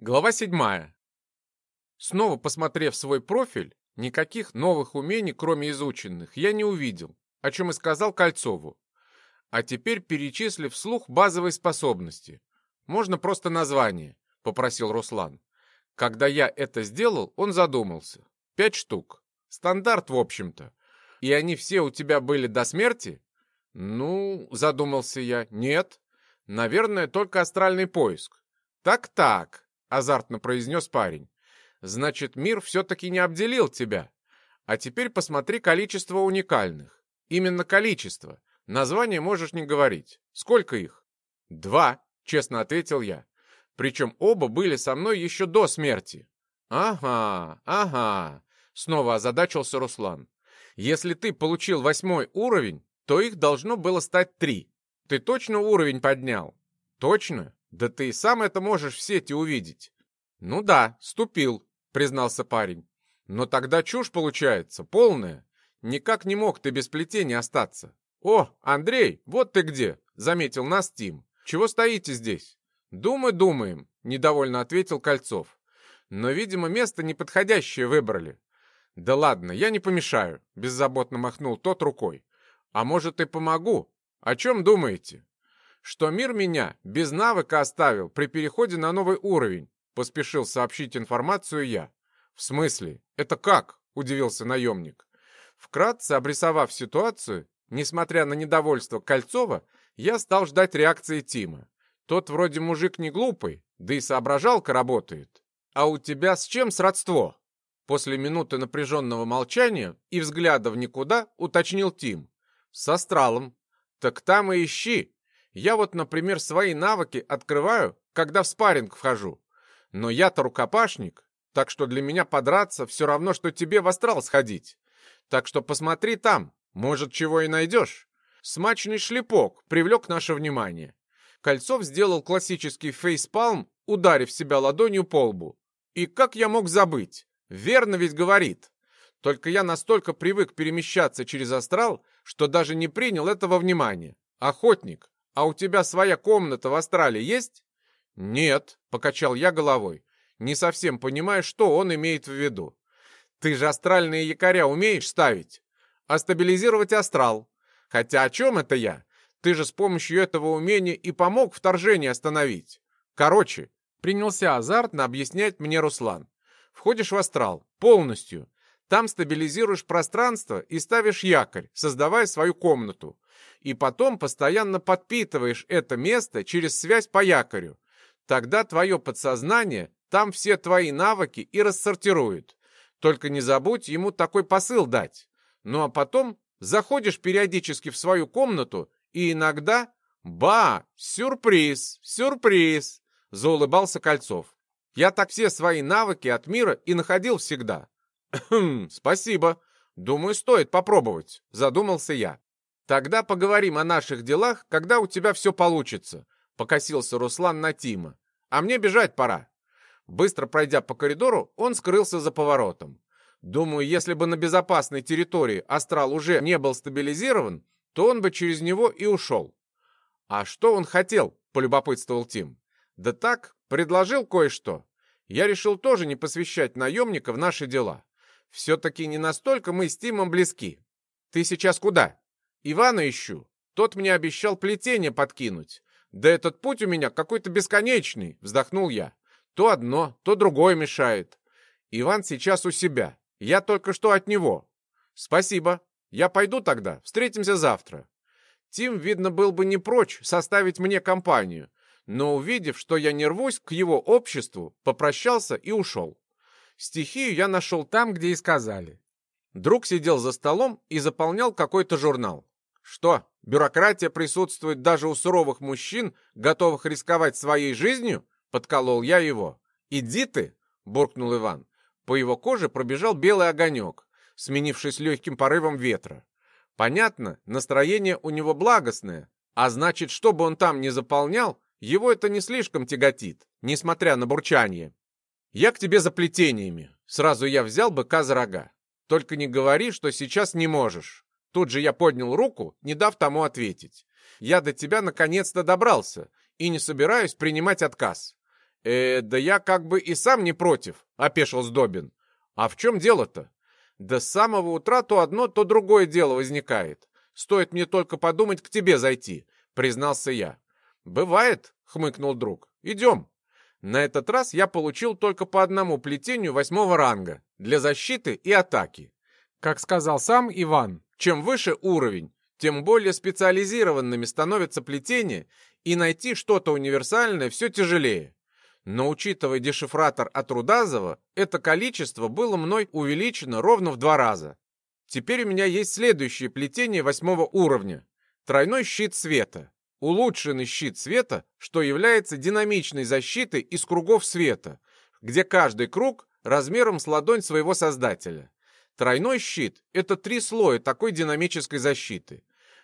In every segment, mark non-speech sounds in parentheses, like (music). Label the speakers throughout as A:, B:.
A: Глава седьмая. Снова посмотрев свой профиль, никаких новых умений, кроме изученных, я не увидел, о чем и сказал Кольцову. А теперь перечислив вслух базовые способности. Можно просто название, попросил Руслан. Когда я это сделал, он задумался. Пять штук. Стандарт, в общем-то. И они все у тебя были до смерти? Ну, задумался я, нет. Наверное, только астральный поиск. Так-так, — азартно произнес парень. «Значит, мир все-таки не обделил тебя. А теперь посмотри количество уникальных. Именно количество. Название можешь не говорить. Сколько их?» «Два», — честно ответил я. Причем оба были со мной еще до смерти. «Ага, ага», — снова озадачился Руслан. «Если ты получил восьмой уровень, то их должно было стать три. Ты точно уровень поднял?» «Точно? Да ты и сам это можешь в сети увидеть. Ну да, ступил, признался парень. Но тогда чушь получается, полная. Никак не мог ты без плетения остаться. О, Андрей, вот ты где, заметил нас Тим. Чего стоите здесь? Думы думаем, недовольно ответил Кольцов. Но, видимо, место неподходящее выбрали. Да ладно, я не помешаю, беззаботно махнул тот рукой. А может и помогу? О чем думаете? Что мир меня без навыка оставил при переходе на новый уровень, поспешил сообщить информацию я. В смысле? Это как? Удивился наемник. Вкратце обрисовав ситуацию, несмотря на недовольство Кольцова, я стал ждать реакции Тима. Тот вроде мужик не глупый, да и соображалка работает. А у тебя с чем сродство? После минуты напряженного молчания и взгляда в никуда уточнил Тим. С астралом. Так там и ищи, я вот, например, свои навыки открываю, когда в спарринг вхожу. Но я-то рукопашник, так что для меня подраться все равно, что тебе в астрал сходить. Так что посмотри там, может, чего и найдешь. Смачный шлепок привлек наше внимание. Кольцов сделал классический фейспалм, ударив себя ладонью по лбу. И как я мог забыть? Верно ведь говорит. Только я настолько привык перемещаться через астрал, что даже не принял этого внимания. Охотник, «А у тебя своя комната в Астрале есть?» «Нет», — покачал я головой, не совсем понимая, что он имеет в виду. «Ты же астральные якоря умеешь ставить? А стабилизировать астрал? Хотя о чем это я? Ты же с помощью этого умения и помог вторжение остановить. Короче, принялся азартно объяснять мне Руслан. Входишь в астрал полностью. Там стабилизируешь пространство и ставишь якорь, создавая свою комнату и потом постоянно подпитываешь это место через связь по якорю. Тогда твое подсознание там все твои навыки и рассортирует. Только не забудь ему такой посыл дать. Ну а потом заходишь периодически в свою комнату и иногда... Ба! Сюрприз! Сюрприз! Заулыбался Кольцов. Я так все свои навыки от мира и находил всегда. (clears throat) Хм, спасибо. Думаю, стоит попробовать, задумался я. «Тогда поговорим о наших делах, когда у тебя все получится», — покосился Руслан на Тима. «А мне бежать пора». Быстро пройдя по коридору, он скрылся за поворотом. Думаю, если бы на безопасной территории астрал уже не был стабилизирован, то он бы через него и ушел. «А что он хотел?» — полюбопытствовал Тим. «Да так, предложил кое-что. Я решил тоже не посвящать наемника в наши дела. Все-таки не настолько мы с Тимом близки. Ты сейчас куда?» Ивана ищу. Тот мне обещал плетение подкинуть. Да этот путь у меня какой-то бесконечный, вздохнул я. То одно, то другое мешает. Иван сейчас у себя. Я только что от него. Спасибо. Я пойду тогда. Встретимся завтра. Тим, видно, был бы не прочь составить мне компанию, но, увидев, что я не рвусь к его обществу, попрощался и ушел. Стихию я нашел там, где и сказали. Друг сидел за столом и заполнял какой-то журнал. Что, бюрократия присутствует даже у суровых мужчин, готовых рисковать своей жизнью? Подколол я его. Иди ты, буркнул Иван. По его коже пробежал белый огонек, сменившись легким порывом ветра. Понятно, настроение у него благостное, а значит, что бы он там ни заполнял, его это не слишком тяготит, несмотря на бурчание. Я к тебе за плетениями. Сразу я взял быка за рога. Только не говори, что сейчас не можешь. Тут же я поднял руку, не дав тому ответить. Я до тебя наконец-то добрался и не собираюсь принимать отказ. «Э, да я как бы и сам не против», — опешил Сдобин. «А в чем дело-то?» «Да с самого утра то одно, то другое дело возникает. Стоит мне только подумать к тебе зайти», — признался я. «Бывает», — хмыкнул друг. «Идем». На этот раз я получил только по одному плетению восьмого ранга для защиты и атаки. Как сказал сам Иван, чем выше уровень, тем более специализированными становятся плетения, и найти что-то универсальное все тяжелее. Но учитывая дешифратор от Рудазова, это количество было мной увеличено ровно в два раза. Теперь у меня есть следующее плетение восьмого уровня. Тройной щит света. Улучшенный щит света, что является динамичной защитой из кругов света, где каждый круг размером с ладонь своего создателя. Тройной щит – это три слоя такой динамической защиты.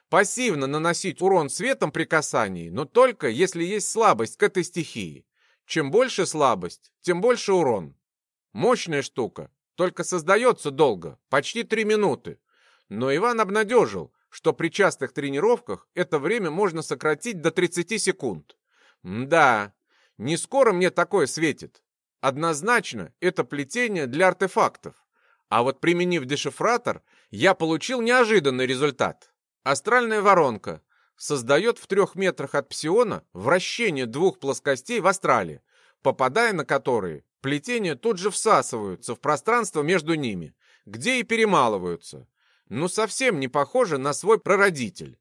A: Пассивно наносить урон светом при касании, но только если есть слабость к этой стихии. Чем больше слабость, тем больше урон. Мощная штука, только создается долго, почти три минуты. Но Иван обнадежил, что при частых тренировках это время можно сократить до 30 секунд. Да, не скоро мне такое светит. Однозначно, это плетение для артефактов. А вот применив дешифратор, я получил неожиданный результат. Астральная воронка создает в трех метрах от псиона вращение двух плоскостей в астрале, попадая на которые плетения тут же всасываются в пространство между ними, где и перемалываются. Ну, совсем не похоже на свой прародитель.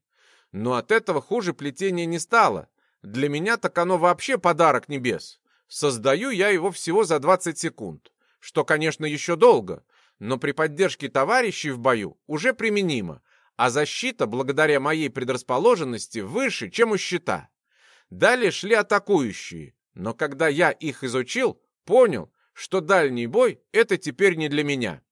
A: Но от этого хуже плетение не стало. Для меня так оно вообще подарок небес. Создаю я его всего за 20 секунд, что, конечно, еще долго, но при поддержке товарищей в бою уже применимо, а защита, благодаря моей предрасположенности, выше, чем у щита. Далее шли атакующие, но когда я их изучил, понял, что дальний бой — это теперь не для меня.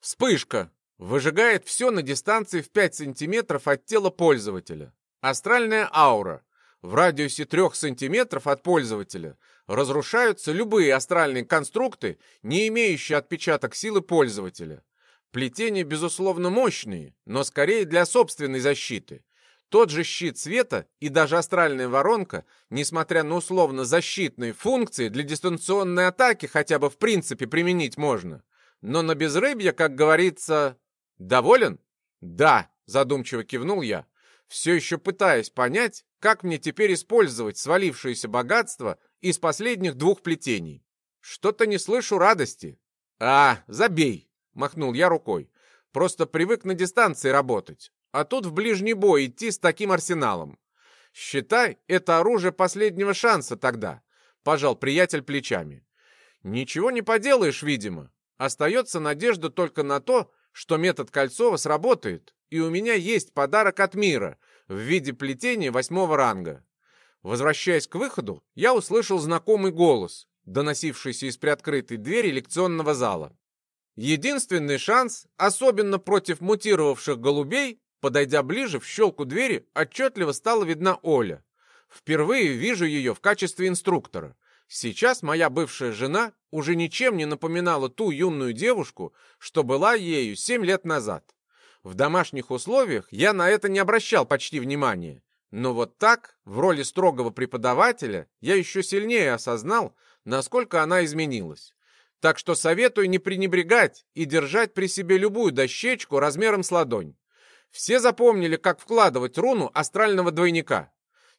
A: Вспышка. Выжигает все на дистанции в 5 сантиметров от тела пользователя. Астральная аура. В радиусе 3 сантиметров от пользователя разрушаются любые астральные конструкты, не имеющие отпечаток силы пользователя. Плетения, безусловно, мощные, но скорее для собственной защиты. Тот же щит света и даже астральная воронка, несмотря на условно защитные функции, для дистанционной атаки хотя бы в принципе применить можно. Но на безрыбье, как говорится... Доволен? Да, задумчиво кивнул я, все еще пытаясь понять, как мне теперь использовать свалившееся богатство из последних двух плетений. Что-то не слышу радости. А, забей, махнул я рукой. Просто привык на дистанции работать. А тут в ближний бой идти с таким арсеналом. Считай, это оружие последнего шанса тогда, пожал приятель плечами. Ничего не поделаешь, видимо. Остается надежда только на то, что метод Кольцова сработает, и у меня есть подарок от мира в виде плетения восьмого ранга. Возвращаясь к выходу, я услышал знакомый голос, доносившийся из приоткрытой двери лекционного зала. Единственный шанс, особенно против мутировавших голубей, подойдя ближе, в щелку двери отчетливо стала видна Оля. Впервые вижу ее в качестве инструктора. Сейчас моя бывшая жена уже ничем не напоминала ту юную девушку, что была ею семь лет назад. В домашних условиях я на это не обращал почти внимания. Но вот так, в роли строгого преподавателя, я еще сильнее осознал, насколько она изменилась. Так что советую не пренебрегать и держать при себе любую дощечку размером с ладонь. Все запомнили, как вкладывать руну астрального двойника.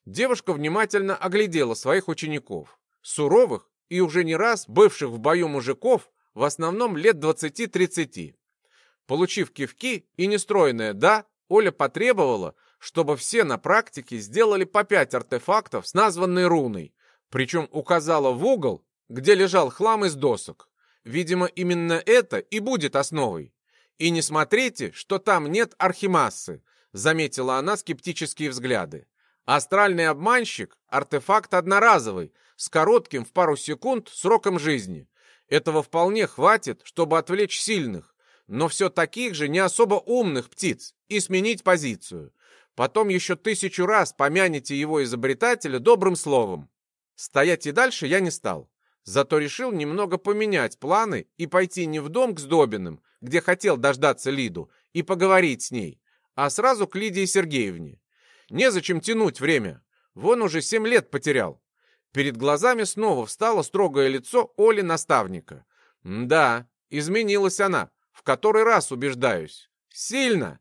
A: Девушка внимательно оглядела своих учеников. Суровых и уже не раз бывших в бою мужиков, в основном лет 20-30. Получив кивки и нестроенное «да», Оля потребовала, чтобы все на практике сделали по пять артефактов с названной руной, причем указала в угол, где лежал хлам из досок. Видимо, именно это и будет основой. И не смотрите, что там нет архимассы, заметила она скептические взгляды. Астральный обманщик – артефакт одноразовый, с коротким в пару секунд сроком жизни. Этого вполне хватит, чтобы отвлечь сильных, но все таких же не особо умных птиц и сменить позицию. Потом еще тысячу раз помяните его изобретателя добрым словом. Стоять и дальше я не стал. Зато решил немного поменять планы и пойти не в дом к Сдобиным, где хотел дождаться Лиду, и поговорить с ней, а сразу к Лидии Сергеевне. Незачем тянуть время. Вон уже семь лет потерял. Перед глазами снова встало строгое лицо Оли-наставника. Да, изменилась она, в который раз убеждаюсь. Сильно.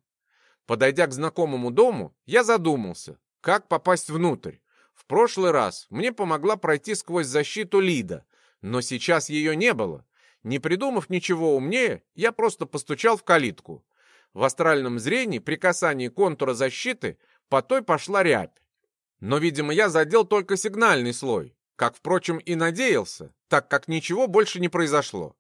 A: Подойдя к знакомому дому, я задумался, как попасть внутрь. В прошлый раз мне помогла пройти сквозь защиту Лида, но сейчас ее не было. Не придумав ничего умнее, я просто постучал в калитку. В астральном зрении при касании контура защиты по той пошла рябь. Но, видимо, я задел только сигнальный слой, как, впрочем, и надеялся, так как ничего больше не произошло.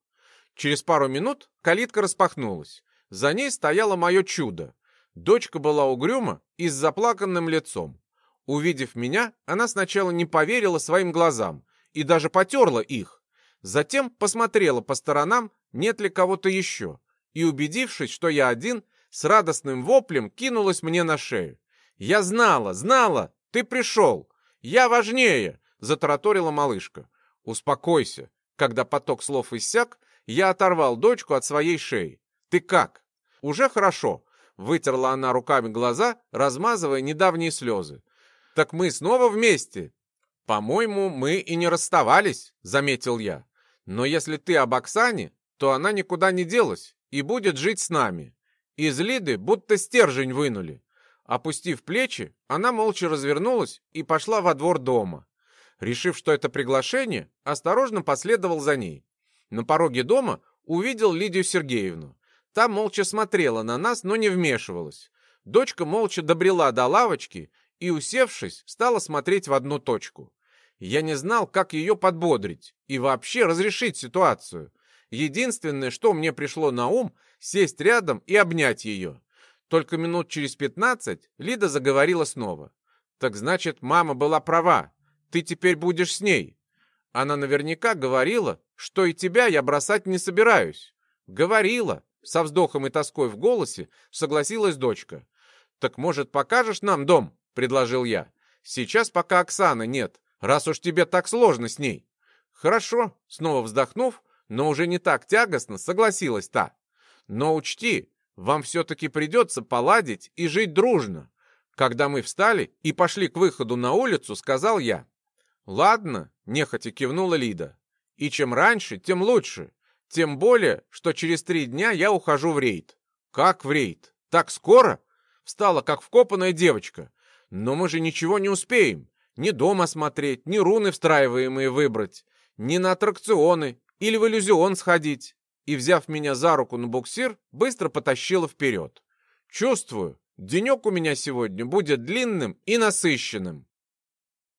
A: Через пару минут калитка распахнулась. За ней стояло мое чудо. Дочка была угрюма и с заплаканным лицом. Увидев меня, она сначала не поверила своим глазам и даже потерла их. Затем посмотрела по сторонам, нет ли кого-то еще, и, убедившись, что я один, с радостным воплем кинулась мне на шею. «Я знала, знала! Ты пришел! Я важнее!» — затараторила малышка. «Успокойся!» Когда поток слов иссяк, я оторвал дочку от своей шеи. «Ты как?» «Уже хорошо!» — вытерла она руками глаза, размазывая недавние слезы. «Так мы снова вместе!» «По-моему, мы и не расставались», — заметил я. «Но если ты об Оксане, то она никуда не делась и будет жить с нами. Из Лиды будто стержень вынули. Опустив плечи, она молча развернулась и пошла во двор дома. Решив, что это приглашение, осторожно последовал за ней. На пороге дома увидел Лидию Сергеевну. Та молча смотрела на нас, но не вмешивалась. Дочка молча добрела до лавочки и, усевшись, стала смотреть в одну точку. Я не знал, как ее подбодрить и вообще разрешить ситуацию. Единственное, что мне пришло на ум, сесть рядом и обнять ее. Только минут через пятнадцать Лида заговорила снова. «Так значит, мама была права. Ты теперь будешь с ней». Она наверняка говорила, что и тебя я бросать не собираюсь. Говорила, со вздохом и тоской в голосе согласилась дочка. «Так, может, покажешь нам дом?» — предложил я. «Сейчас пока Оксаны нет, раз уж тебе так сложно с ней». «Хорошо», — снова вздохнув, но уже не так тягостно согласилась та. Но учти, вам все-таки придется поладить и жить дружно. Когда мы встали и пошли к выходу на улицу, сказал я. Ладно, нехотя кивнула Лида. И чем раньше, тем лучше. Тем более, что через три дня я ухожу в рейд. Как в рейд? Так скоро? Встала, как вкопанная девочка. Но мы же ничего не успеем. Ни дом осмотреть, ни руны встраиваемые выбрать, ни на аттракционы, или в иллюзион сходить. И, взяв меня за руку на буксир, быстро потащила вперед. Чувствую, денек у меня сегодня будет длинным и насыщенным.